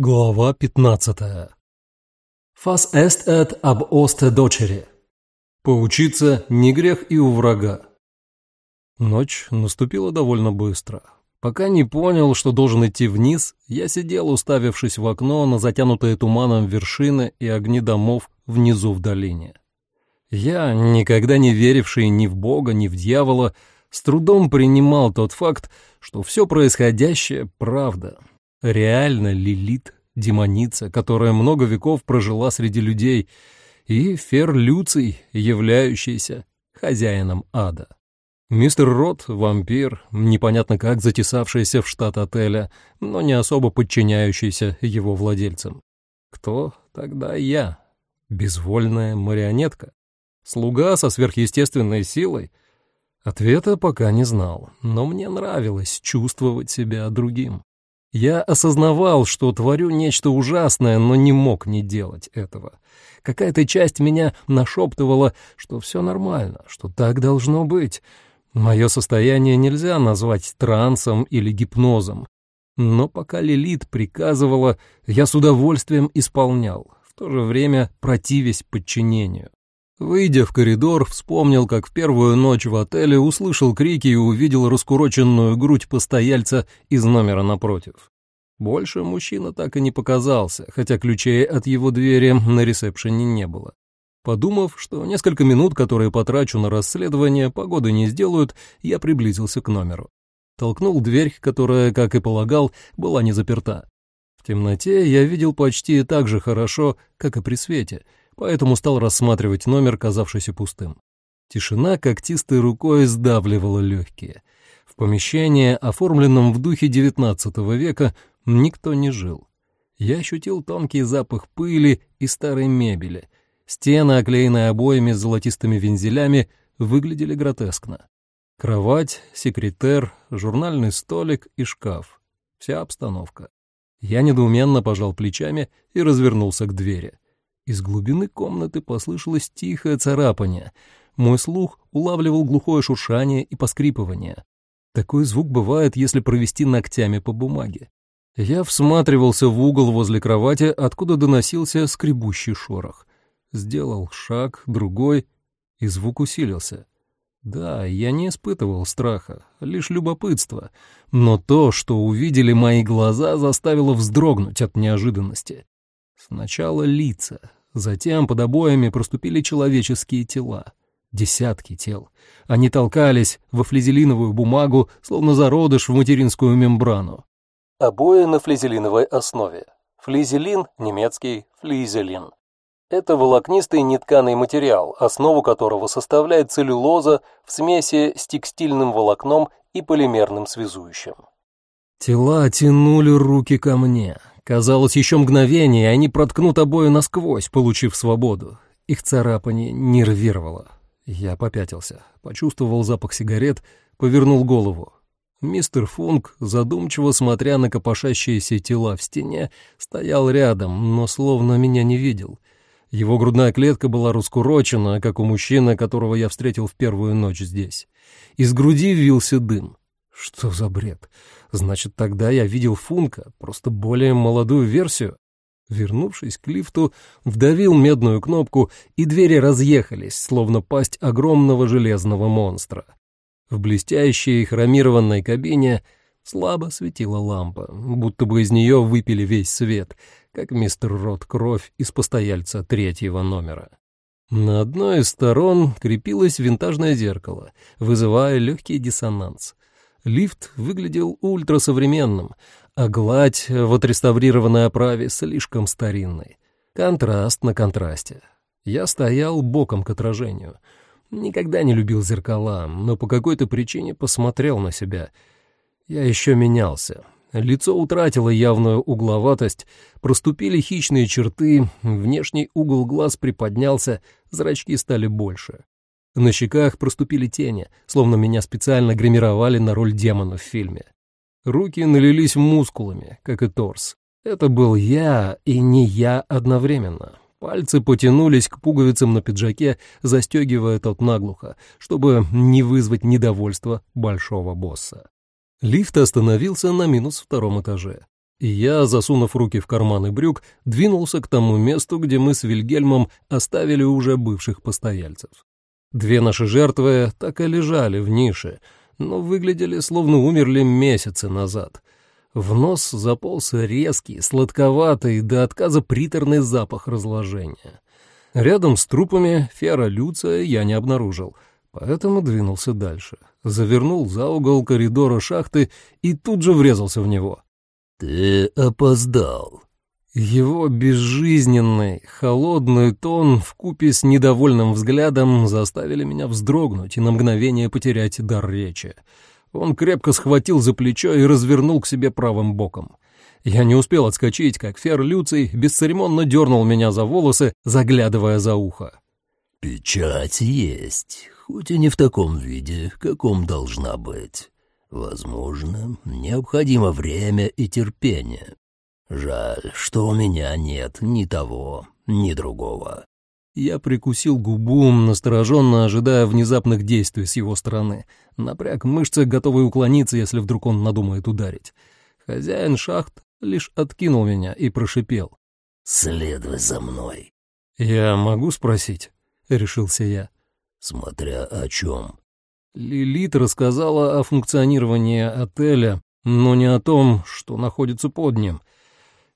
Глава 15. Фас эст эт об осте дочери. Поучиться не грех и у врага. Ночь наступила довольно быстро. Пока не понял, что должен идти вниз, я сидел, уставившись в окно на затянутые туманом вершины и огни домов внизу в долине. Я, никогда не веривший ни в Бога, ни в дьявола, с трудом принимал тот факт, что все происходящее — правда, реально Лилит, демоница, которая много веков прожила среди людей, и Фер Люций, являющийся хозяином ада. Мистер Рот, вампир, непонятно как затесавшийся в штат отеля, но не особо подчиняющийся его владельцам. Кто тогда я? Безвольная марионетка? Слуга со сверхъестественной силой? Ответа пока не знал, но мне нравилось чувствовать себя другим. Я осознавал, что творю нечто ужасное, но не мог не делать этого. Какая-то часть меня нашептывала, что все нормально, что так должно быть. Мое состояние нельзя назвать трансом или гипнозом. Но пока Лилит приказывала, я с удовольствием исполнял, в то же время противясь подчинению. Выйдя в коридор, вспомнил, как в первую ночь в отеле услышал крики и увидел раскуроченную грудь постояльца из номера напротив. Больше мужчина так и не показался, хотя ключей от его двери на ресепшене не было. Подумав, что несколько минут, которые потрачу на расследование, погоды не сделают, я приблизился к номеру. Толкнул дверь, которая, как и полагал, была не заперта. В темноте я видел почти так же хорошо, как и при свете — поэтому стал рассматривать номер, казавшийся пустым. Тишина когтистой рукой сдавливала легкие. В помещении, оформленном в духе XIX века, никто не жил. Я ощутил тонкий запах пыли и старой мебели. Стены, оклеенные обоями с золотистыми вензелями, выглядели гротескно. Кровать, секретер, журнальный столик и шкаф. Вся обстановка. Я недоуменно пожал плечами и развернулся к двери. Из глубины комнаты послышалось тихое царапание. Мой слух улавливал глухое шуршание и поскрипывание. Такой звук бывает, если провести ногтями по бумаге. Я всматривался в угол возле кровати, откуда доносился скребущий шорох. Сделал шаг, другой, и звук усилился. Да, я не испытывал страха, лишь любопытство, но то, что увидели мои глаза, заставило вздрогнуть от неожиданности. Сначала лица, Затем под обоями проступили человеческие тела. Десятки тел. Они толкались во флизелиновую бумагу, словно зародыш в материнскую мембрану. Обои на флизелиновой основе. Флизелин, немецкий, флизелин. Это волокнистый нетканый материал, основу которого составляет целлюлоза в смеси с текстильным волокном и полимерным связующим. Тела тянули руки ко мне. Казалось, еще мгновение, и они проткнут обои насквозь, получив свободу. Их царапание нервировало. Я попятился, почувствовал запах сигарет, повернул голову. Мистер Функ, задумчиво смотря на копошащиеся тела в стене, стоял рядом, но словно меня не видел. Его грудная клетка была раскурочена, как у мужчины, которого я встретил в первую ночь здесь. Из груди вился дым. Что за бред? Значит, тогда я видел Функа, просто более молодую версию. Вернувшись к лифту, вдавил медную кнопку, и двери разъехались, словно пасть огромного железного монстра. В блестящей хромированной кабине слабо светила лампа, будто бы из нее выпили весь свет, как мистер Рот кровь из постояльца третьего номера. На одной из сторон крепилось винтажное зеркало, вызывая легкий диссонанс. Лифт выглядел ультрасовременным, а гладь в отреставрированной оправе слишком старинной. Контраст на контрасте. Я стоял боком к отражению. Никогда не любил зеркала, но по какой-то причине посмотрел на себя. Я еще менялся. Лицо утратило явную угловатость, проступили хищные черты, внешний угол глаз приподнялся, зрачки стали больше. На щеках проступили тени, словно меня специально гримировали на роль демона в фильме. Руки налились мускулами, как и торс. Это был я и не я одновременно. Пальцы потянулись к пуговицам на пиджаке, застегивая тот наглухо, чтобы не вызвать недовольство большого босса. Лифт остановился на минус втором этаже. И я, засунув руки в карманы брюк, двинулся к тому месту, где мы с Вильгельмом оставили уже бывших постояльцев. Две наши жертвы так и лежали в нише, но выглядели словно умерли месяцы назад. В нос заполз резкий, сладковатый, до отказа приторный запах разложения. Рядом с трупами Фера Люция я не обнаружил, поэтому двинулся дальше. Завернул за угол коридора шахты и тут же врезался в него. «Ты опоздал». Его безжизненный, холодный тон вкупе с недовольным взглядом заставили меня вздрогнуть и на мгновение потерять дар речи. Он крепко схватил за плечо и развернул к себе правым боком. Я не успел отскочить, как Фер Люций бесцеремонно дернул меня за волосы, заглядывая за ухо. «Печать есть, хоть и не в таком виде, каком должна быть. Возможно, необходимо время и терпение. Жаль, что у меня нет ни того, ни другого». Я прикусил губу, настороженно ожидая внезапных действий с его стороны. Напряг мышцы, готовый уклониться, если вдруг он надумает ударить. Хозяин шахт лишь откинул меня и прошипел. «Следуй за мной». «Я могу спросить?» — решился я. «Смотря о чем». Лилит рассказала о функционировании отеля, но не о том, что находится под ним.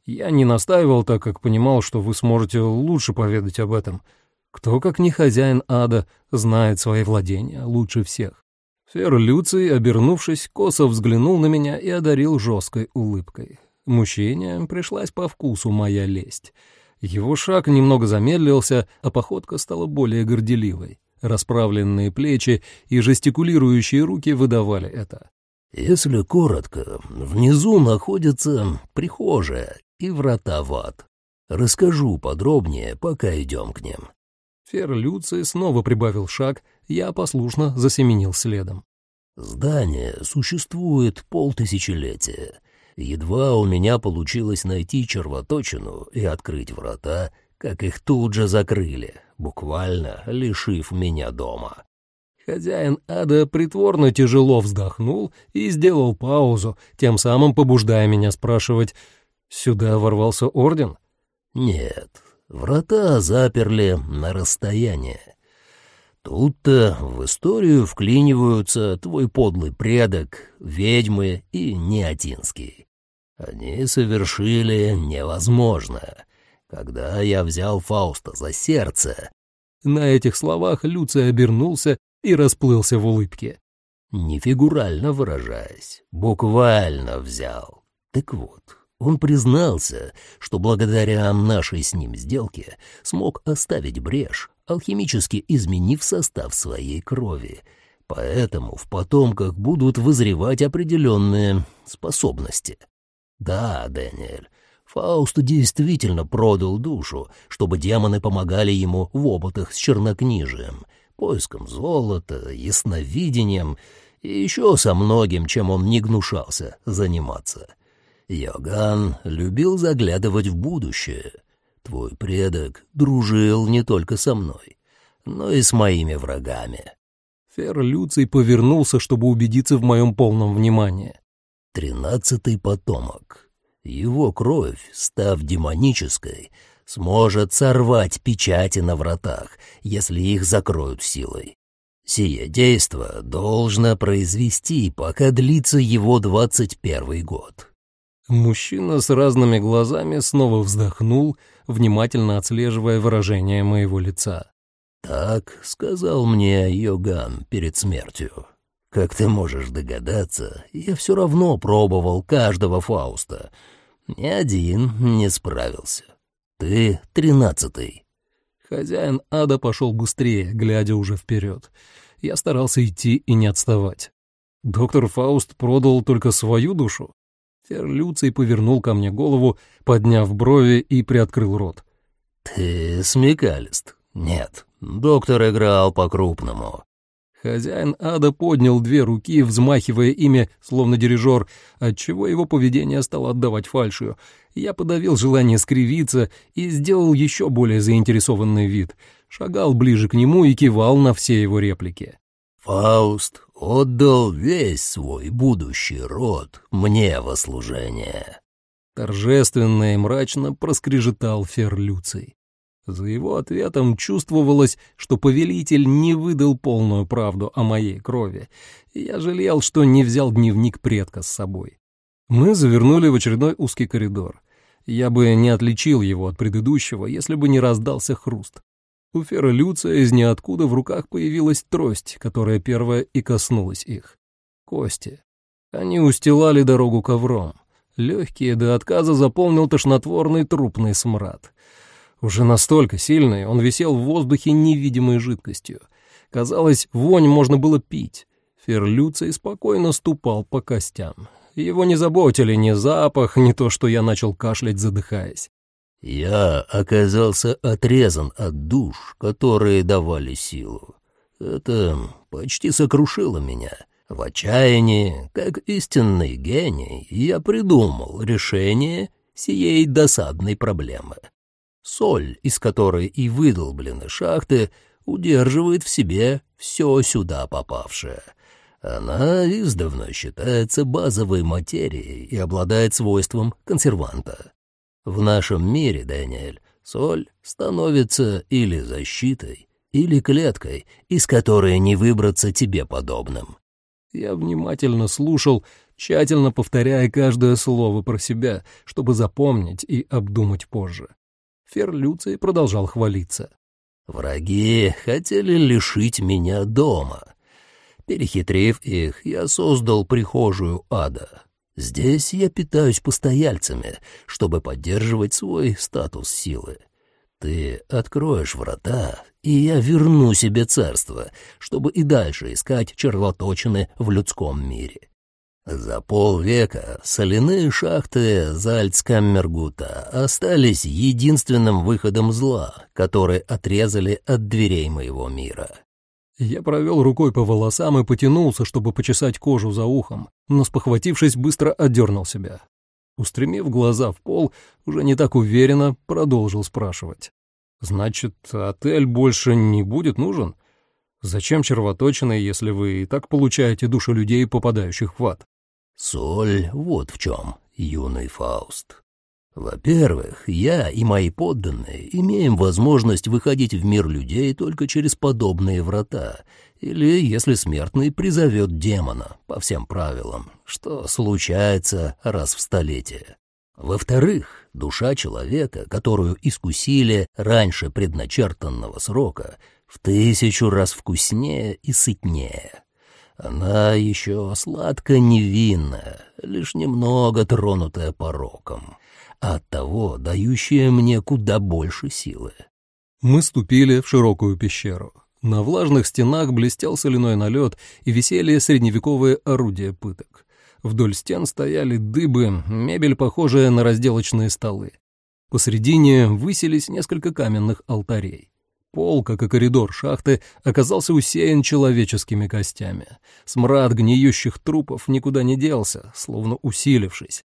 Я не настаивал, так как понимал, что вы сможете лучше поведать об этом. Кто, как не хозяин ада, знает свои владения лучше всех. Фер Люций, обернувшись, косо взглянул на меня и одарил жесткой улыбкой. Мужчине пришлась по вкусу моя лесть. Его шаг немного замедлился, а походка стала более горделивой. Расправленные плечи и жестикулирующие руки выдавали это. «Если коротко, внизу находится прихожая и врата в ад. Расскажу подробнее, пока идем к ним». Фер Люций снова прибавил шаг, я послушно засеменил следом. «Здание существует полтысячелетия. Едва у меня получилось найти червоточину и открыть врата, как их тут же закрыли, буквально лишив меня дома. Хозяин ада притворно тяжело вздохнул и сделал паузу, тем самым побуждая меня спрашивать, «Сюда ворвался орден?» «Нет, врата заперли на расстояние. Тут-то в историю вклиниваются твой подлый предок, ведьмы и Неотинский. Они совершили невозможное. Когда я взял Фауста за сердце...» На этих словах Люций обернулся и расплылся в улыбке. Не фигурально выражаясь, буквально взял. Так вот, он признался, что благодаря нашей с ним сделке смог оставить брешь, алхимически изменив состав своей крови. Поэтому в потомках будут вызревать определенные способности. Да, Дэниэль, Фауст действительно продал душу, чтобы демоны помогали ему в опытах с чернокнижием, поиском золота, ясновидением и еще со многим, чем он не гнушался заниматься. Йоган любил заглядывать в будущее. Твой предок дружил не только со мной, но и с моими врагами. Фер Люций повернулся, чтобы убедиться в моем полном внимании. Тринадцатый потомок. Его кровь, став демонической, сможет сорвать печати на вратах, если их закроют силой. Сие действо должно произвести, пока длится его двадцать первый год. Мужчина с разными глазами снова вздохнул, внимательно отслеживая выражение моего лица. «Так сказал мне Йоган перед смертью. Как ты можешь догадаться, я все равно пробовал каждого Фауста. Ни один не справился. Ты тринадцатый». Хозяин ада пошел быстрее, глядя уже вперед. Я старался идти и не отставать. Доктор Фауст продал только свою душу? Ферлюций повернул ко мне голову, подняв брови и приоткрыл рот. «Ты смекалист? Нет, доктор играл по-крупному». Хозяин ада поднял две руки, взмахивая ими, словно дирижер, отчего его поведение стало отдавать фальшью. Я подавил желание скривиться и сделал еще более заинтересованный вид. Шагал ближе к нему и кивал на все его реплики. «Фауст отдал весь свой будущий род мне во служение. Торжественно и мрачно проскрежетал Фер Люций. За его ответом чувствовалось, что повелитель не выдал полную правду о моей крови, и я жалел, что не взял дневник предка с собой. Мы завернули в очередной узкий коридор. Я бы не отличил его от предыдущего, если бы не раздался хруст. У Фера Люция из ниоткуда в руках появилась трость, которая первая и коснулась их. Кости. Они устилали дорогу ковром. Легкие до отказа заполнил тошнотворный трупный смрад. Уже настолько сильный, он висел в воздухе невидимой жидкостью. Казалось, вонь можно было пить. Ферлюций спокойно ступал по костям. Его не заботили ни запах, ни то, что я начал кашлять, задыхаясь. Я оказался отрезан от душ, которые давали силу. Это почти сокрушило меня. В отчаянии, как истинный гений, я придумал решение сией досадной проблемы. Соль, из которой и выдолблены шахты, удерживает в себе все сюда попавшее. Она издавна считается базовой материей и обладает свойством консерванта. В нашем мире, Дэниэль, соль становится или защитой, или клеткой, из которой не выбраться тебе подобным. Я внимательно слушал, тщательно повторяя каждое слово про себя, чтобы запомнить и обдумать позже. Фер Люций продолжал хвалиться. «Враги хотели лишить меня дома. Перехитрив их, я создал прихожую ада. Здесь я питаюсь постояльцами, чтобы поддерживать свой статус силы. Ты откроешь врата, и я верну себе царство, чтобы и дальше искать червоточины в людском мире. За полвека соляные шахты Зальцкаммергута остались единственным выходом зла, который отрезали от дверей моего мира. Я провел рукой по волосам и потянулся, чтобы почесать кожу за ухом, но, спохватившись, быстро отдернул себя. Устремив глаза в пол, уже не так уверенно продолжил спрашивать. «Значит, отель больше не будет нужен? Зачем червоточины, если вы и так получаете души людей, попадающих в ад?» Соль вот в чем, юный Фауст. Во-первых, я и мои подданные имеем возможность выходить в мир людей только через подобные врата, или если смертный призовет демона, по всем правилам, что случается раз в столетие. Во-вторых, душа человека, которую искусили раньше предначертанного срока, в тысячу раз вкуснее и сытнее. Она еще сладко невинная, лишь немного тронутая пороком, а оттого дающая мне куда больше силы. Мы ступили в широкую пещеру. На влажных стенах блестел соляной налет и висели средневековые орудия пыток. Вдоль стен стояли дыбы, мебель, похожая на разделочные столы. Посредине высились несколько каменных алтарей. Пол, как и коридор шахты, оказался усеян человеческими костями. Смрад гниющих трупов никуда не делся, словно усилившись.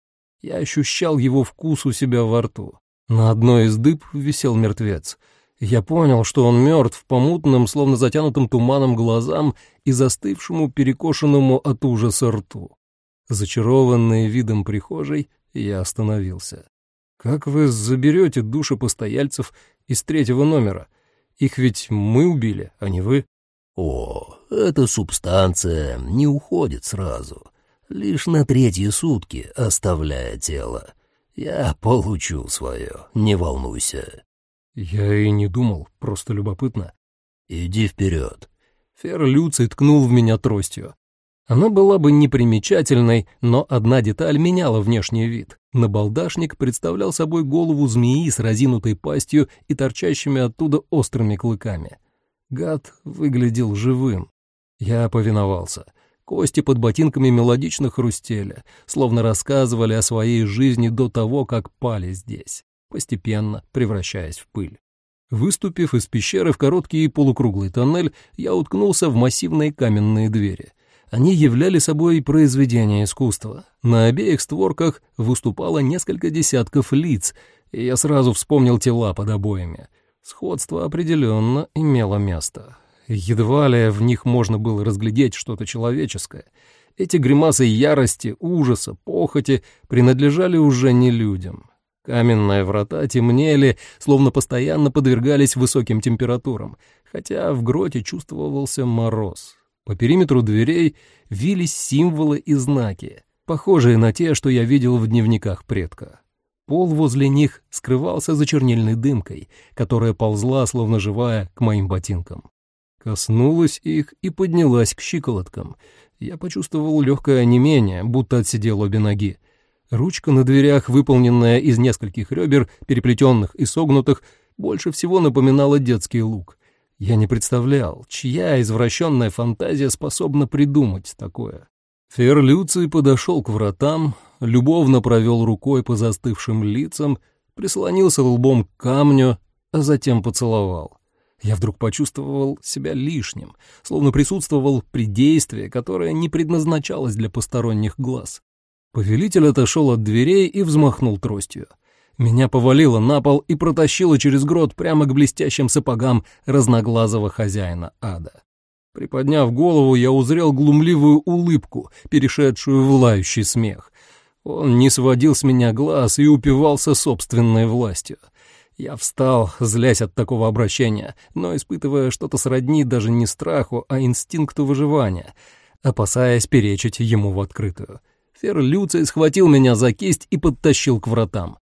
Я ощущал его вкус у себя во рту. На одной из дыб висел мертвец. Я понял, что он мертв по мутным, словно затянутым туманом глазам и застывшему, перекошенному от ужаса рту. Зачарованный видом прихожей, я остановился. «Как вы заберете души постояльцев из третьего номера?» Их ведь мы убили, а не вы. О, эта субстанция не уходит сразу, лишь на третьи сутки оставляя тело. Я получу свое, не волнуйся. Я и не думал, просто любопытно. Иди вперед. Фер Люций ткнул в меня тростью. Она была бы непримечательной, но одна деталь меняла внешний вид. Набалдашник представлял собой голову змеи с разинутой пастью и торчащими оттуда острыми клыками. Гад выглядел живым. Я повиновался. Кости под ботинками мелодично хрустели, словно рассказывали о своей жизни до того, как пали здесь, постепенно превращаясь в пыль. Выступив из пещеры в короткий полукруглый тоннель, я уткнулся в массивные каменные двери — они являли собой произведение искусства. На обеих створках выступало несколько десятков лиц, и я сразу вспомнил тела под обоями. Сходство определенно имело место. Едва ли в них можно было разглядеть что-то человеческое. Эти гримасы ярости, ужаса, похоти принадлежали уже не людям. Каменные врата темнели, словно постоянно подвергались высоким температурам, хотя в гроте чувствовался мороз. По периметру дверей вились символы и знаки, похожие на те, что я видел в дневниках предка. Пол возле них скрывался за чернильной дымкой, которая ползла, словно живая, к моим ботинкам. Коснулась их и поднялась к щиколоткам. Я почувствовал легкое онемение, будто отсидел обе ноги. Ручка на дверях, выполненная из нескольких ребер, переплетенных и согнутых, больше всего напоминала детский лук. Я не представлял, чья извращенная фантазия способна придумать такое. Фер Люций подошел к вратам, любовно провел рукой по застывшим лицам, прислонился лбом к камню, а затем поцеловал. Я вдруг почувствовал себя лишним, словно присутствовал при действии, которое не предназначалось для посторонних глаз. Повелитель отошел от дверей и взмахнул тростью. Меня повалило на пол и протащило через грот прямо к блестящим сапогам разноглазого хозяина ада. Приподняв голову, я узрел глумливую улыбку, перешедшую в лающий смех. Он не сводил с меня глаз и упивался собственной властью. Я встал, злясь от такого обращения, но испытывая что-то сродни даже не страху, а инстинкту выживания, опасаясь перечить ему в открытую. Фер Люций схватил меня за кисть и подтащил к вратам.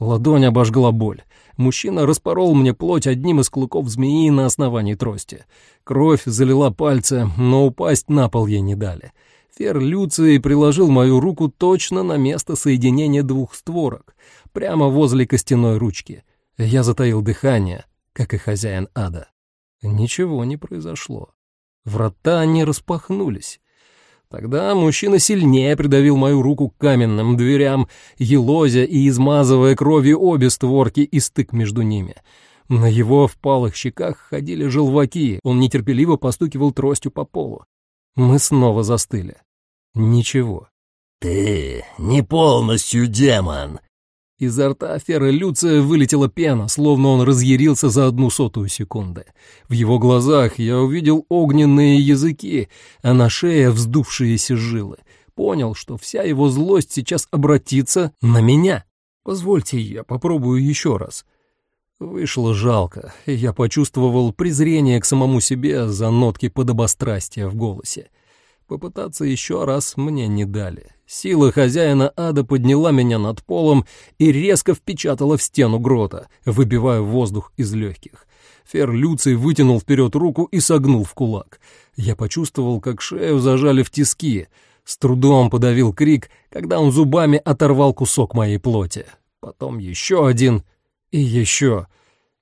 Ладонь обожгла боль. Мужчина распорол мне плоть одним из клыков змеи на основании трости. Кровь залила пальцы, но упасть на пол ей не дали. Фер Люций приложил мою руку точно на место соединения двух створок, прямо возле костяной ручки. Я затаил дыхание, как и хозяин ада. Ничего не произошло. Врата не распахнулись. Тогда мужчина сильнее придавил мою руку к каменным дверям, елозя и измазывая кровью обе створки и стык между ними. На его впалых щеках ходили желваки, он нетерпеливо постукивал тростью по полу. Мы снова застыли. Ничего. «Ты не полностью демон», Изо рта Феры Люция вылетела пена, словно он разъярился за одну сотую секунды. В его глазах я увидел огненные языки, а на шее вздувшиеся жилы. Понял, что вся его злость сейчас обратится на меня. Позвольте, я попробую еще раз. Вышло жалко, и я почувствовал презрение к самому себе за нотки подобострастия в голосе. Попытаться еще раз мне не дали. Сила хозяина ада подняла меня над полом и резко впечатала в стену грота, выбивая воздух из легких. Фер Люций вытянул вперед руку и согнул в кулак. Я почувствовал, как шею зажали в тиски. С трудом подавил крик, когда он зубами оторвал кусок моей плоти. Потом еще один и еще —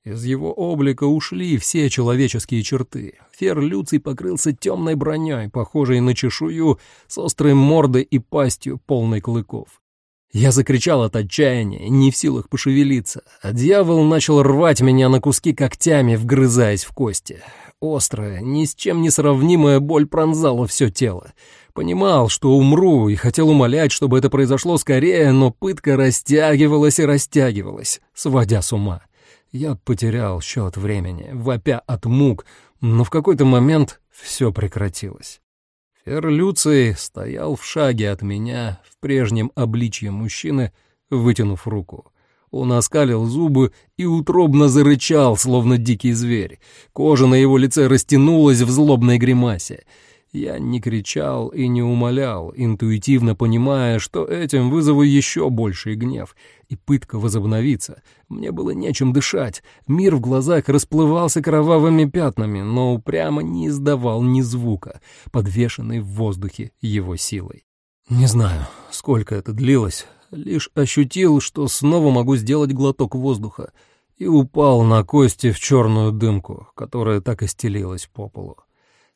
из его облика ушли все человеческие черты. Фер Люций покрылся темной броней, похожей на чешую, с острой мордой и пастью, полной клыков. Я закричал от отчаяния, не в силах пошевелиться, а дьявол начал рвать меня на куски когтями, вгрызаясь в кости. Острая, ни с чем не сравнимая боль пронзала все тело. Понимал, что умру, и хотел умолять, чтобы это произошло скорее, но пытка растягивалась и растягивалась, сводя с ума. Я потерял счет времени, вопя от мук, но в какой-то момент все прекратилось. Фер Люций стоял в шаге от меня, в прежнем обличье мужчины, вытянув руку. Он оскалил зубы и утробно зарычал, словно дикий зверь. Кожа на его лице растянулась в злобной гримасе. Я не кричал и не умолял, интуитивно понимая, что этим вызову еще больший гнев, и пытка возобновится. Мне было нечем дышать, мир в глазах расплывался кровавыми пятнами, но упрямо не издавал ни звука, подвешенный в воздухе его силой. Не знаю, сколько это длилось, лишь ощутил, что снова могу сделать глоток воздуха, и упал на кости в черную дымку, которая так и стелилась по полу.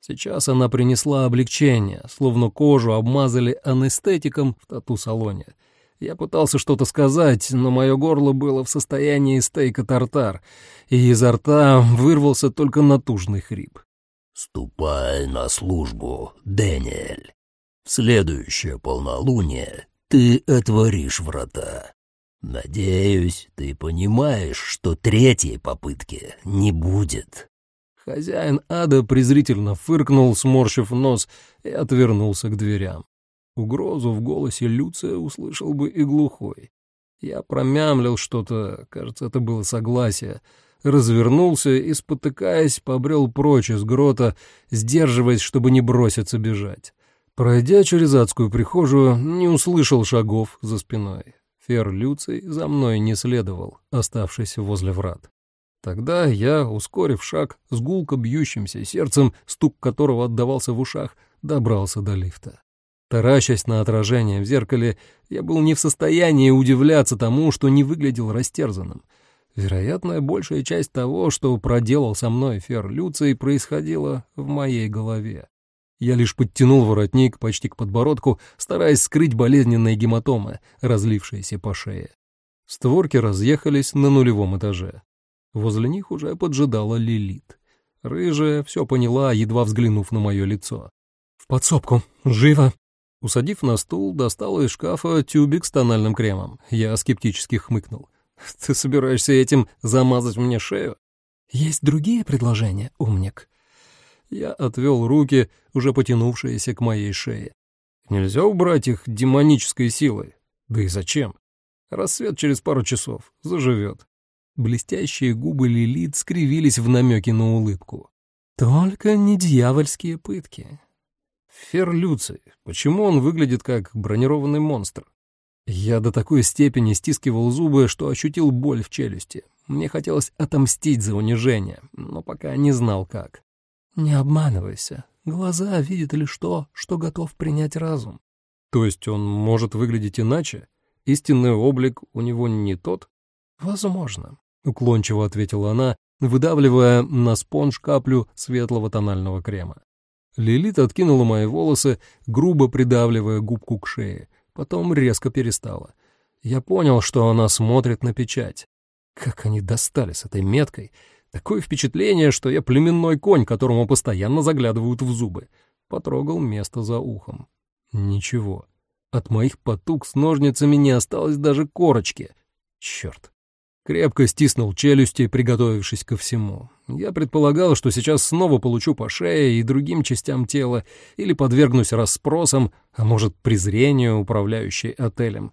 Сейчас она принесла облегчение, словно кожу обмазали анестетиком в тату-салоне. Я пытался что-то сказать, но мое горло было в состоянии стейка тартар, и изо рта вырвался только натужный хрип. «Ступай на службу, Дэниэль. В следующее полнолуние ты отворишь врата. Надеюсь, ты понимаешь, что третьей попытки не будет». Хозяин ада презрительно фыркнул, сморщив нос, и отвернулся к дверям. Угрозу в голосе Люция услышал бы и глухой. Я промямлил что-то, кажется, это было согласие, развернулся и, спотыкаясь, побрел прочь из грота, сдерживаясь, чтобы не броситься бежать. Пройдя через адскую прихожую, не услышал шагов за спиной. Фер Люций за мной не следовал, оставшись возле врат. Тогда я, ускорив шаг, с гулко бьющимся сердцем, стук которого отдавался в ушах, добрался до лифта. Таращась на отражение в зеркале, я был не в состоянии удивляться тому, что не выглядел растерзанным. Вероятно, большая часть того, что проделал со мной Фер Люций, происходила в моей голове. Я лишь подтянул воротник почти к подбородку, стараясь скрыть болезненные гематомы, разлившиеся по шее. Створки разъехались на нулевом этаже. Возле них уже поджидала Лилит. Рыжая все поняла, едва взглянув на мое лицо. «В подсобку! Живо!» Усадив на стул, достала из шкафа тюбик с тональным кремом. Я скептически хмыкнул. «Ты собираешься этим замазать мне шею?» «Есть другие предложения, умник?» Я отвел руки, уже потянувшиеся к моей шее. «Нельзя убрать их демонической силой? Да и зачем? Рассвет через пару часов. Заживет». Блестящие губы Лилит скривились в намеке на улыбку. «Только не дьявольские пытки. Ферлюций. Почему он выглядит как бронированный монстр? Я до такой степени стискивал зубы, что ощутил боль в челюсти. Мне хотелось отомстить за унижение, но пока не знал как. «Не обманывайся. Глаза видят лишь то, что готов принять разум». «То есть он может выглядеть иначе? Истинный облик у него не тот?» «Возможно», — уклончиво ответила она, выдавливая на спонж каплю светлого тонального крема. Лилит откинула мои волосы, грубо придавливая губку к шее, потом резко перестала. Я понял, что она смотрит на печать. Как они достали с этой меткой. Такое впечатление, что я племенной конь, которому постоянно заглядывают в зубы. Потрогал место за ухом. Ничего. От моих потуг с ножницами не осталось даже корочки. Черт. Крепко стиснул челюсти, приготовившись ко всему. Я предполагал, что сейчас снова получу по шее и другим частям тела, или подвергнусь расспросам, а может, презрению, управляющей отелем.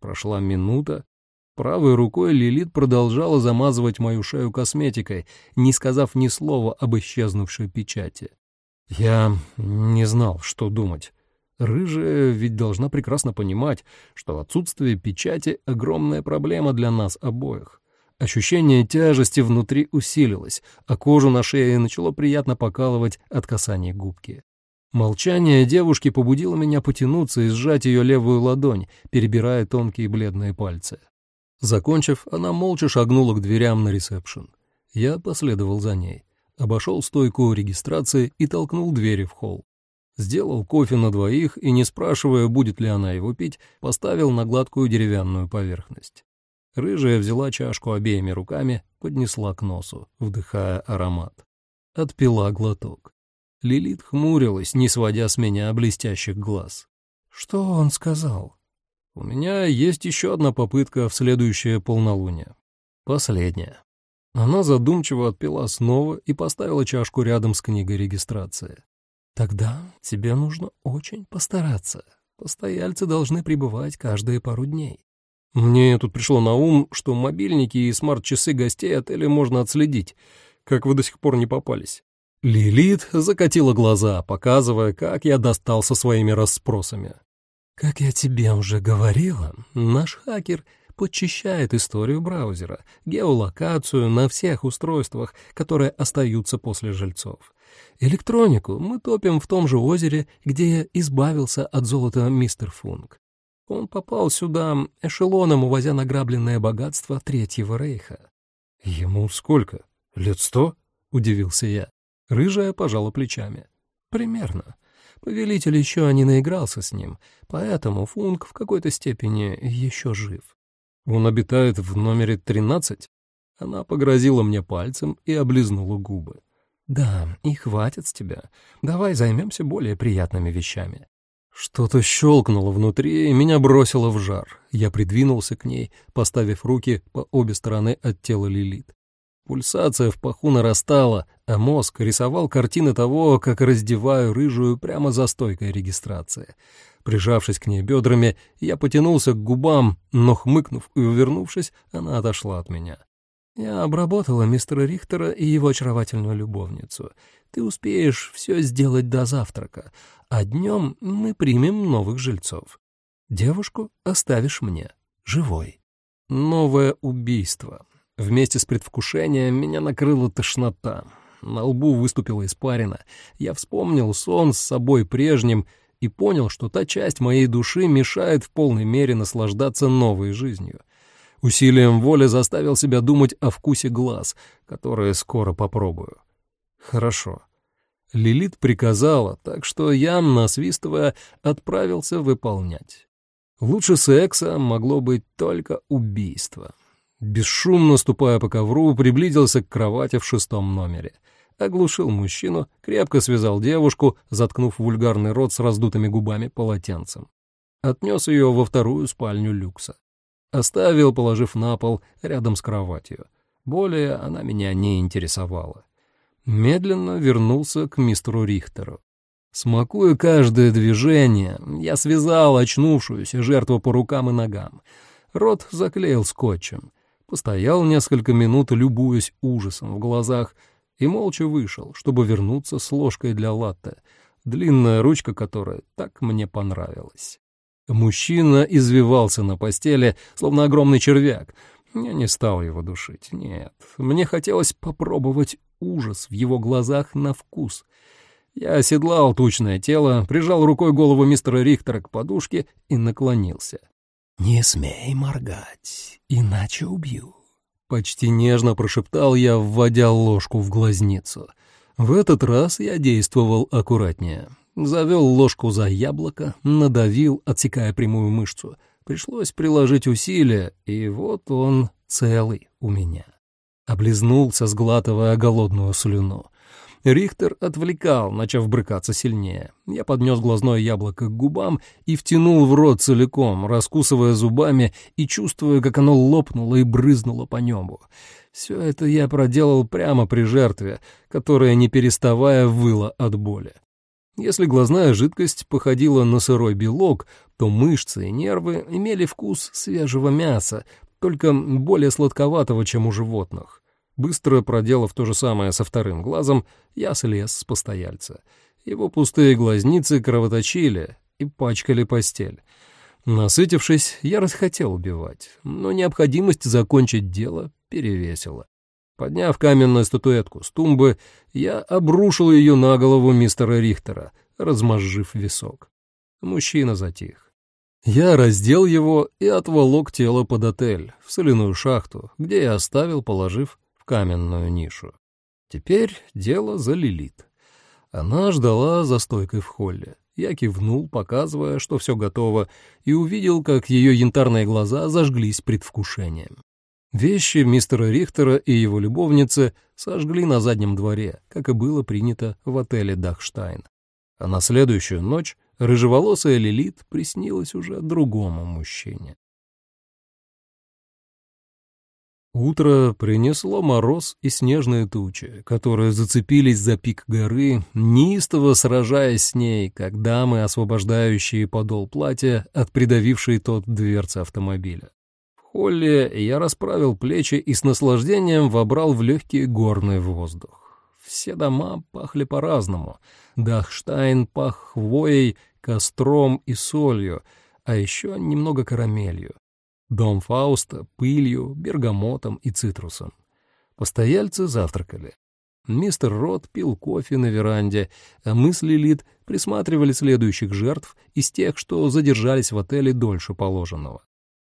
Прошла минута. Правой рукой Лилит продолжала замазывать мою шею косметикой, не сказав ни слова об исчезнувшей печати. Я не знал, что думать. Рыжая ведь должна прекрасно понимать, что отсутствие печати — огромная проблема для нас обоих. Ощущение тяжести внутри усилилось, а кожу на шее начало приятно покалывать от касания губки. Молчание девушки побудило меня потянуться и сжать ее левую ладонь, перебирая тонкие бледные пальцы. Закончив, она молча шагнула к дверям на ресепшн. Я последовал за ней, обошел стойку регистрации и толкнул двери в холл. Сделал кофе на двоих и, не спрашивая, будет ли она его пить, поставил на гладкую деревянную поверхность. Рыжая взяла чашку обеими руками, поднесла к носу, вдыхая аромат. Отпила глоток. Лилит хмурилась, не сводя с меня блестящих глаз. «Что он сказал?» «У меня есть еще одна попытка в следующее полнолуние. Последняя». Она задумчиво отпила снова и поставила чашку рядом с книгой регистрации. Тогда тебе нужно очень постараться. Постояльцы должны пребывать каждые пару дней. Мне тут пришло на ум, что мобильники и смарт-часы гостей отеля можно отследить. Как вы до сих пор не попались? Лилит закатила глаза, показывая, как я достал со своими расспросами. Как я тебе уже говорила, наш хакер подчищает историю браузера, геолокацию на всех устройствах, которые остаются после жильцов. Электронику мы топим в том же озере, где я избавился от золота мистер Функ. Он попал сюда эшелоном, увозя награбленное богатство Третьего Рейха. «Ему сколько? Лет сто?» — удивился я. Рыжая пожала плечами. «Примерно. Повелитель еще не наигрался с ним, поэтому Функ в какой-то степени еще жив. Он обитает в номере тринадцать?» Она погрозила мне пальцем и облизнула губы. «Да, и хватит с тебя. Давай займемся более приятными вещами». Что-то щелкнуло внутри и меня бросило в жар. Я придвинулся к ней, поставив руки по обе стороны от тела Лилит. Пульсация в паху нарастала, а мозг рисовал картины того, как раздеваю рыжую прямо за стойкой регистрации. Прижавшись к ней бедрами, я потянулся к губам, но, хмыкнув и увернувшись, она отошла от меня. «Я обработала мистера Рихтера и его очаровательную любовницу. Ты успеешь все сделать до завтрака, а днем мы примем новых жильцов. Девушку оставишь мне, живой». Новое убийство. Вместе с предвкушением меня накрыла тошнота. На лбу выступила испарина. Я вспомнил сон с собой прежним и понял, что та часть моей души мешает в полной мере наслаждаться новой жизнью. Усилием воли заставил себя думать о вкусе глаз, которые скоро попробую. Хорошо. Лилит приказала, так что я, насвистывая, отправился выполнять. Лучше секса могло быть только убийство. Бесшумно ступая по ковру, приблизился к кровати в шестом номере — оглушил мужчину, крепко связал девушку, заткнув вульгарный рот с раздутыми губами полотенцем. Отнес ее во вторую спальню люкса. Оставил, положив на пол, рядом с кроватью. Более она меня не интересовала. Медленно вернулся к мистеру Рихтеру. Смакуя каждое движение, я связал очнувшуюся жертву по рукам и ногам. Рот заклеил скотчем. Постоял несколько минут, любуясь ужасом в глазах, и молча вышел, чтобы вернуться с ложкой для латте, длинная ручка которой так мне понравилась. Мужчина извивался на постели, словно огромный червяк. Я не стал его душить, нет. Мне хотелось попробовать ужас в его глазах на вкус. Я оседлал тучное тело, прижал рукой голову мистера Рихтера к подушке и наклонился. «Не смей моргать, иначе убью». Почти нежно прошептал я, вводя ложку в глазницу. В этот раз я действовал аккуратнее. Завел ложку за яблоко, надавил, отсекая прямую мышцу. Пришлось приложить усилия, и вот он целый у меня. Облизнулся, сглатывая голодную слюну. Рихтер отвлекал, начав брыкаться сильнее. Я поднес глазное яблоко к губам и втянул в рот целиком, раскусывая зубами и чувствуя, как оно лопнуло и брызнуло по небу. Все это я проделал прямо при жертве, которая, не переставая, выла от боли. Если глазная жидкость походила на сырой белок, то мышцы и нервы имели вкус свежего мяса, только более сладковатого, чем у животных. Быстро проделав то же самое со вторым глазом, я слез с постояльца. Его пустые глазницы кровоточили и пачкали постель. Насытившись, я расхотел убивать, но необходимость закончить дело перевесила. Подняв каменную статуэтку с тумбы, я обрушил ее на голову мистера Рихтера, размозжив висок. Мужчина затих. Я раздел его и отволок тело под отель, в соляную шахту, где я оставил, положив каменную нишу. Теперь дело за Лилит. Она ждала за стойкой в холле. Я кивнул, показывая, что все готово, и увидел, как ее янтарные глаза зажглись предвкушением. Вещи мистера Рихтера и его любовницы сожгли на заднем дворе, как и было принято в отеле «Дахштайн». А на следующую ночь рыжеволосая Лилит приснилась уже другому мужчине. Утро принесло мороз и снежные тучи, которые зацепились за пик горы, неистово сражаясь с ней, как дамы, освобождающие подол платья от придавившей тот дверцы автомобиля. Холле я расправил плечи и с наслаждением вобрал в легкий горный воздух. Все дома пахли по-разному. Дахштайн пах хвоей, костром и солью, а еще немного карамелью. Дом Фауста — пылью, бергамотом и цитрусом. Постояльцы завтракали. Мистер Рот пил кофе на веранде, а мы с Лилит присматривали следующих жертв из тех, что задержались в отеле дольше положенного.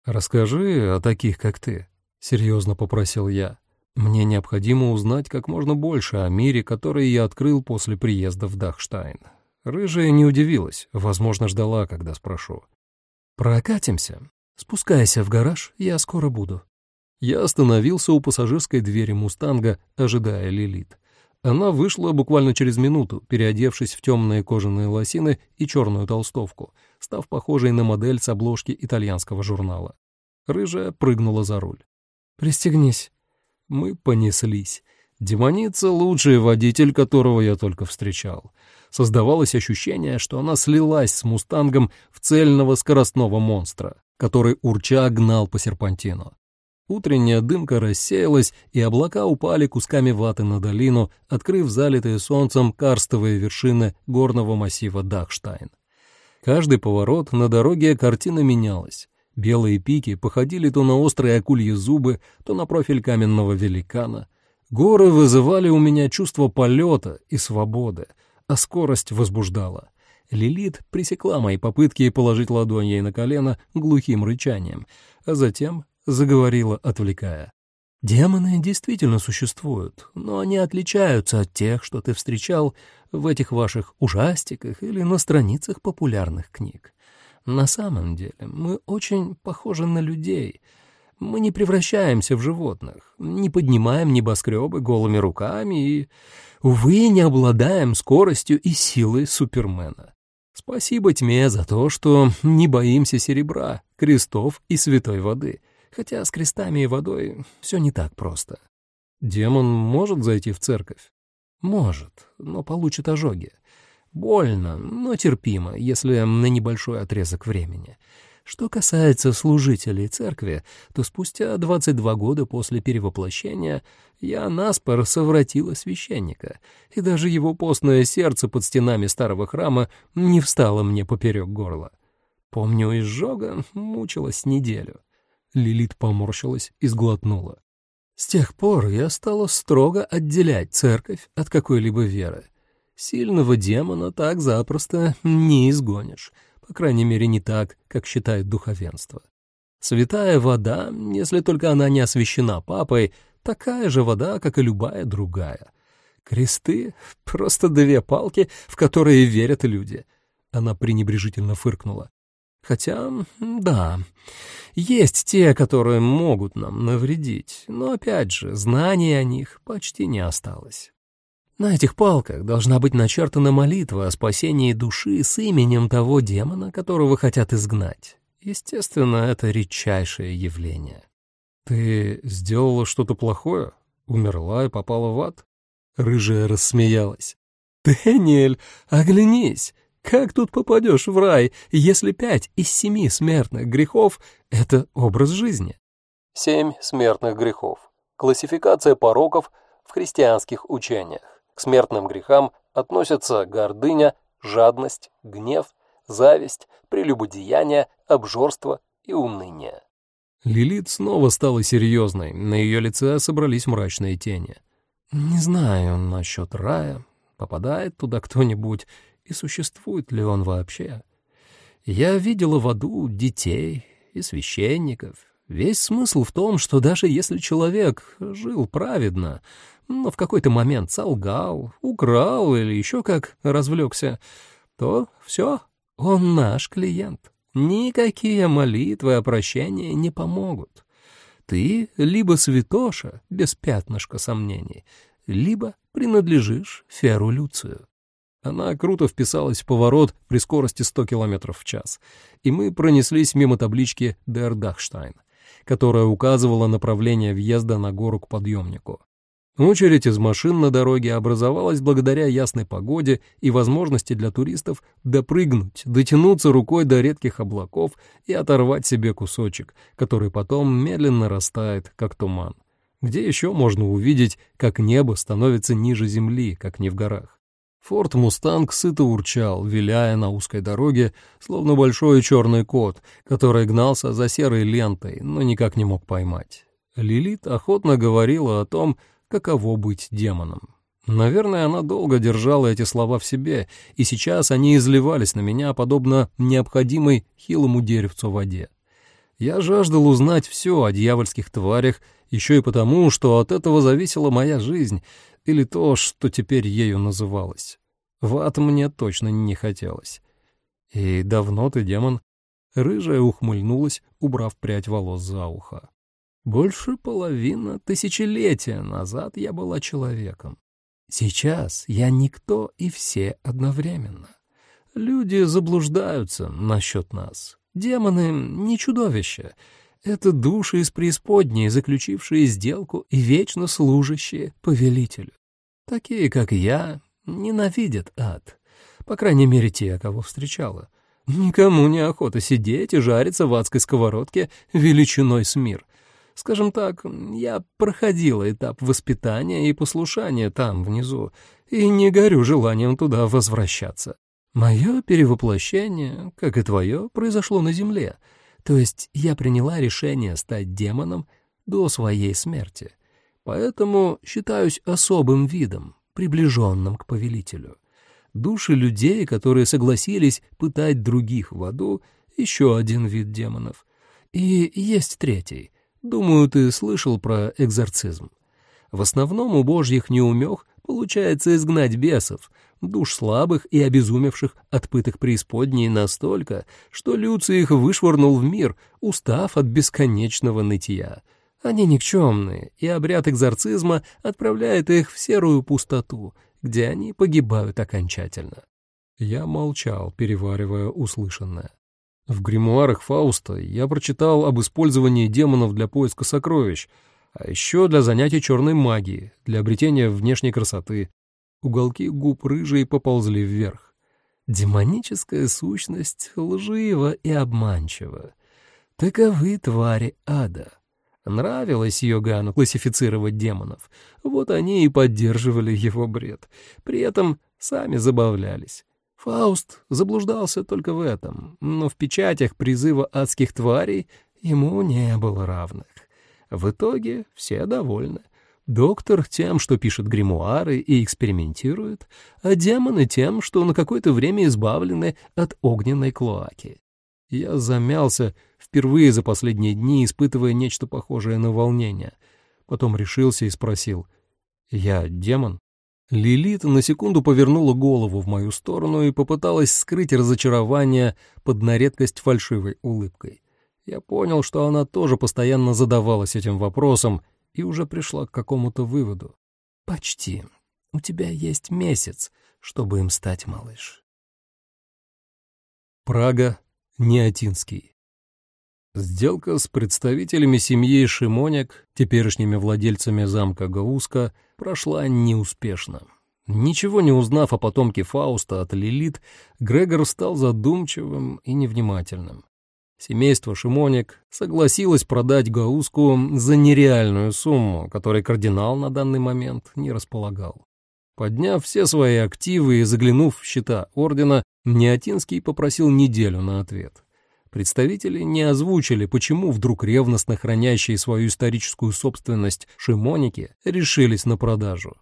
«Расскажи о таких, как ты», — серьезно попросил я. «Мне необходимо узнать как можно больше о мире, который я открыл после приезда в Дахштайн». Рыжая не удивилась, возможно, ждала, когда спрошу. «Прокатимся?» «Спускайся в гараж, я скоро буду». Я остановился у пассажирской двери «Мустанга», ожидая Лилит. Она вышла буквально через минуту, переодевшись в темные кожаные лосины и черную толстовку, став похожей на модель с обложки итальянского журнала. Рыжая прыгнула за руль. «Пристегнись». Мы понеслись. Демоница — лучший водитель, которого я только встречал. Создавалось ощущение, что она слилась с «Мустангом» в цельного скоростного монстра, который урча гнал по серпантину. Утренняя дымка рассеялась, и облака упали кусками ваты на долину, открыв залитые солнцем карстовые вершины горного массива Дахштайн. Каждый поворот на дороге картина менялась. Белые пики походили то на острые акульи зубы, то на профиль каменного великана. Горы вызывали у меня чувство полета и свободы, а скорость возбуждала. Лилит пресекла мои попытки положить ладонь ей на колено глухим рычанием, а затем заговорила, отвлекая. «Демоны действительно существуют, но они отличаются от тех, что ты встречал в этих ваших ужастиках или на страницах популярных книг. На самом деле мы очень похожи на людей. Мы не превращаемся в животных, не поднимаем небоскребы голыми руками и, увы, не обладаем скоростью и силой Супермена. Спасибо тьме за то, что не боимся серебра, крестов и святой воды, хотя с крестами и водой все не так просто. Демон может зайти в церковь? Может, но получит ожоги. Больно, но терпимо, если на небольшой отрезок времени. Что касается служителей церкви, то спустя 22 года после перевоплощения я наспор совратила священника, и даже его постное сердце под стенами старого храма не встало мне поперек горла. Помню, изжога мучилась неделю. Лилит поморщилась и сглотнула. С тех пор я стала строго отделять церковь от какой-либо веры. Сильного демона так запросто не изгонишь, по крайней мере, не так, как считает духовенство. Святая вода, если только она не освящена папой, такая же вода, как и любая другая. Кресты — просто две палки, в которые верят люди. Она пренебрежительно фыркнула. Хотя, да, есть те, которые могут нам навредить, но, опять же, знаний о них почти не осталось. На этих палках должна быть начертана молитва о спасении души с именем того демона, которого хотят изгнать. Естественно, это редчайшее явление. «Ты сделала что-то плохое? Умерла и попала в ад?» Рыжая рассмеялась. «Дэниэль, оглянись! Как тут попадешь в рай, если пять из семи смертных грехов — это образ жизни?» Семь смертных грехов. Классификация пороков в христианских учениях. К смертным грехам относятся гордыня, жадность, гнев, зависть, прелюбодеяние, обжорство и уныние. Лилит снова стала серьезной, на ее лице собрались мрачные тени. «Не знаю насчет рая, попадает туда кто-нибудь, и существует ли он вообще. Я видела в аду детей и священников. Весь смысл в том, что даже если человек жил праведно, но в какой-то момент солгал, украл или еще как развлекся, то все, он наш клиент. Никакие молитвы о прощении не помогут. Ты либо святоша, без пятнышка сомнений, либо принадлежишь Феру Люцию. Она круто вписалась в поворот при скорости 100 км в час, и мы пронеслись мимо таблички «Дердахштайн», которая указывала направление въезда на гору к подъемнику. Очередь из машин на дороге образовалась благодаря ясной погоде и возможности для туристов допрыгнуть, дотянуться рукой до редких облаков и оторвать себе кусочек, который потом медленно растает, как туман. Где еще можно увидеть, как небо становится ниже земли, как не в горах? Форд Мустанг сыто урчал, виляя на узкой дороге, словно большой черный кот, который гнался за серой лентой, но никак не мог поймать. Лилит охотно говорила о том, каково быть демоном. Наверное, она долго держала эти слова в себе, и сейчас они изливались на меня, подобно необходимой хилому деревцу воде. Я жаждал узнать все о дьявольских тварях, еще и потому, что от этого зависела моя жизнь, или то, что теперь ею называлось. В ад мне точно не хотелось. «И давно ты демон?» Рыжая ухмыльнулась, убрав прядь волос за ухо. Больше половины тысячелетия назад я была человеком. Сейчас я никто и все одновременно. Люди заблуждаются насчет нас. Демоны — не чудовища. Это души из преисподней, заключившие сделку и вечно служащие повелителю. Такие, как я, ненавидят ад. По крайней мере, те, кого встречала. Никому не охота сидеть и жариться в адской сковородке величиной с мир. Скажем так, я проходила этап воспитания и послушания там, внизу, и не горю желанием туда возвращаться. Мое перевоплощение, как и твое, произошло на земле. То есть я приняла решение стать демоном до своей смерти. Поэтому считаюсь особым видом, приближенным к повелителю. Души людей, которые согласились пытать других в аду, еще один вид демонов. И есть третий. Думаю, ты слышал про экзорцизм. В основном у божьих неумех получается изгнать бесов, душ слабых и обезумевших от пыток преисподней настолько, что Люций их вышвырнул в мир, устав от бесконечного нытья. Они никчемные, и обряд экзорцизма отправляет их в серую пустоту — где они погибают окончательно. Я молчал, переваривая услышанное. В гримуарах Фауста я прочитал об использовании демонов для поиска сокровищ, а еще для занятий черной магией, для обретения внешней красоты. Уголки губ рыжие поползли вверх. Демоническая сущность лжива и обманчива. Таковы твари ада. Нравилось Йогану классифицировать демонов. Вот они и поддерживали его бред. При этом сами забавлялись. Фауст заблуждался только в этом, но в печатях призыва адских тварей ему не было равных. В итоге все довольны. Доктор тем, что пишет гримуары и экспериментирует, а демоны тем, что на какое-то время избавлены от огненной клоаки. Я замялся, впервые за последние дни испытывая нечто похожее на волнение. Потом решился и спросил. «Я демон?» Лилит на секунду повернула голову в мою сторону и попыталась скрыть разочарование под на редкость фальшивой улыбкой. Я понял, что она тоже постоянно задавалась этим вопросом и уже пришла к какому-то выводу. «Почти. У тебя есть месяц, чтобы им стать, малыш». Прага, Неотинский. Сделка с представителями семьи Шимоняк, теперешними владельцами замка Гауска, прошла неуспешно. Ничего не узнав о потомке Фауста от Лилит, Грегор стал задумчивым и невнимательным. Семейство Шимоник согласилось продать Гауску за нереальную сумму, которой кардинал на данный момент не располагал. Подняв все свои активы и заглянув в счета ордена, Неотинский попросил неделю на ответ. Представители не озвучили, почему вдруг ревностно хранящие свою историческую собственность шимоники решились на продажу.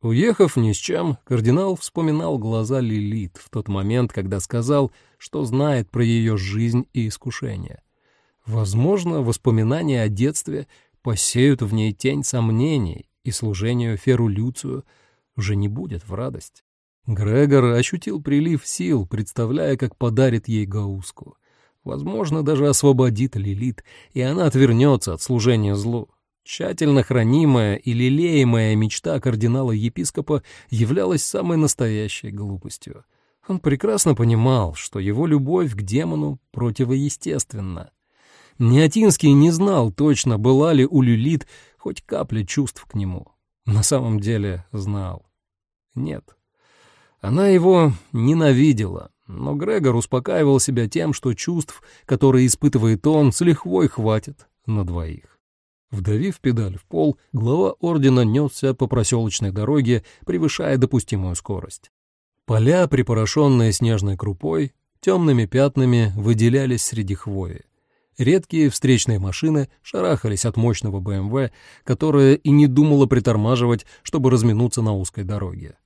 Уехав ни с чем, кардинал вспоминал глаза Лилит в тот момент, когда сказал, что знает про ее жизнь и искушение. Возможно, воспоминания о детстве посеют в ней тень сомнений, и служению Феру Люцию — уже не будет в радость. Грегор ощутил прилив сил, представляя, как подарит ей Гауску. Возможно, даже освободит Лилит, и она отвернется от служения злу. Тщательно хранимая и лелеемая мечта кардинала-епископа являлась самой настоящей глупостью. Он прекрасно понимал, что его любовь к демону противоестественна. Неотинский не знал точно, была ли у Лилит хоть капля чувств к нему. На самом деле знал. Нет. Она его ненавидела, но Грегор успокаивал себя тем, что чувств, которые испытывает он, с лихвой хватит на двоих. Вдавив педаль в пол, глава ордена несся по проселочной дороге, превышая допустимую скорость. Поля, припорошенные снежной крупой, темными пятнами выделялись среди хвои. Редкие встречные машины шарахались от мощного БМВ, которое и не думало притормаживать, чтобы разминуться на узкой дороге.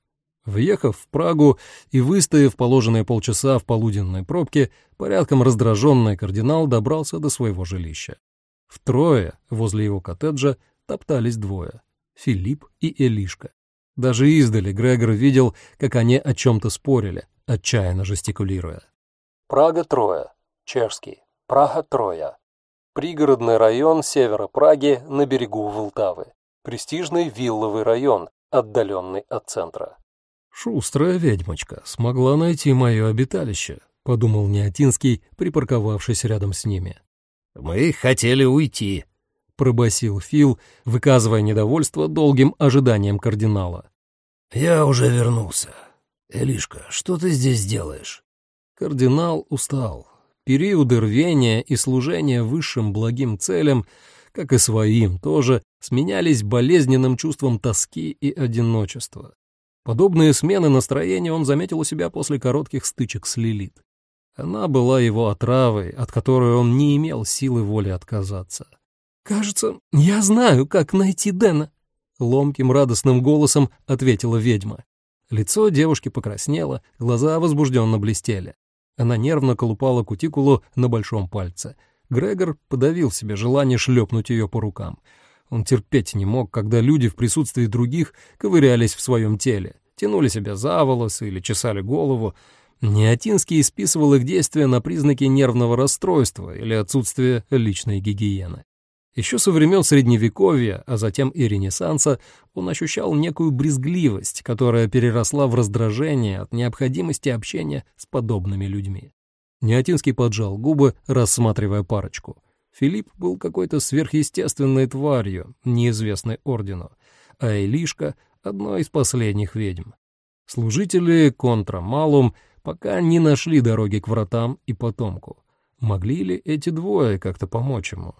Въехав в Прагу и выстояв положенные полчаса в полуденной пробке, порядком раздраженный кардинал добрался до своего жилища. Втрое возле его коттеджа топтались двое — Филипп и Элишка. Даже издали Грегор видел, как они о чем-то спорили, отчаянно жестикулируя. Прага-Троя, чешский, Прага-Троя. Пригородный район севера Праги на берегу Волтавы. Престижный вилловый район, отдаленный от центра. «Шустрая ведьмочка смогла найти мое обиталище», — подумал Неотинский, припарковавшись рядом с ними. Мы хотели уйти», — пробасил Фил, выказывая недовольство долгим ожиданием кардинала. «Я уже вернулся. Элишка, что ты здесь делаешь?» Кардинал устал. Периоды рвения и служения высшим благим целям, как и своим тоже, сменялись болезненным чувством тоски и одиночества. Подобные смены настроения он заметил у себя после коротких стычек с Лилит. Она была его отравой, от которой он не имел силы воли отказаться. «Кажется, я знаю, как найти Дэна», — ломким радостным голосом ответила ведьма. Лицо девушки покраснело, глаза возбужденно блестели. Она нервно колупала кутикулу на большом пальце. Грегор подавил себе желание шлепнуть ее по рукам. Он терпеть не мог, когда люди в присутствии других ковырялись в своем теле, тянули себя за волосы или чесали голову. Неотинский списывал их действия на признаки нервного расстройства или отсутствие личной гигиены. Еще со времен Средневековья, а затем и Ренессанса, он ощущал некую брезгливость, которая переросла в раздражение от необходимости общения с подобными людьми. Неотинский поджал губы, рассматривая парочку. Филипп был какой-то сверхъестественной тварью, неизвестной ордену, а Элишка — одной из последних ведьм. Служители контрамалум пока не нашли дороги к вратам и потомку. Могли ли эти двое как-то помочь ему?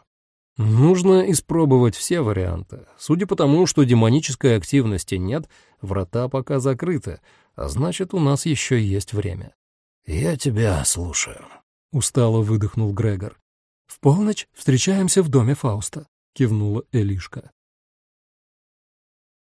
Нужно испробовать все варианты. Судя по тому, что демонической активности нет, врата пока закрыты, а значит, у нас еще есть время. «Я тебя слушаю», — устало выдохнул Грегор. «В полночь встречаемся в доме Фауста», — кивнула Элишка.